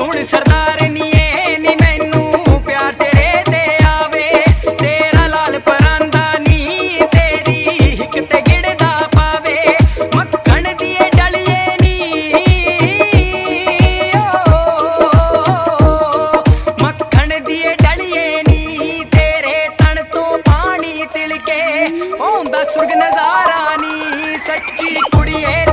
ਸੋਹਣ ਸਰਦਾਰ ਮੈਨੂੰ ਪਿਆਰ ਤੇਰੇ ਤੇ ਆਵੇ। ਤੇਰਾ ਲਾਲ ਪਰਾਂਦਾ ਨੀ, ਤੇਰੀ ਮੱਖਣ ਦੀ ਡਲੀਏ ਨੀ। ਓ ਦੀ ਡਲੀਏ ਨੀ, ਤੇਰੇ ਤਣ ਤੋਂ ਪਾਣੀ ਤਿਲਕੇ। ਆਉਂਦਾ ਸੁਰਗ ਨਜ਼ਾਰਾ ਨੀ, ਸੱਚੀ ਕੁੜੀਏ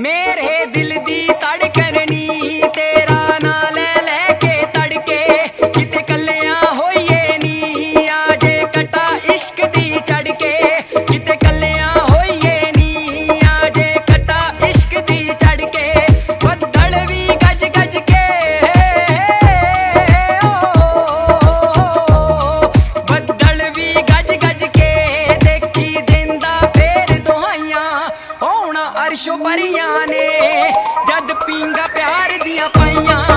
मेरे दिल दी ਨੇ ਜਦ ਪੀਂਦਾ ਪਿਆਰ ਦੀਆਂ ਪਾਈਆਂ।